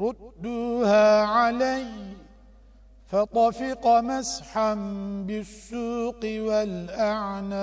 ردوها علي فطفق مسحا بالسوق والأعناق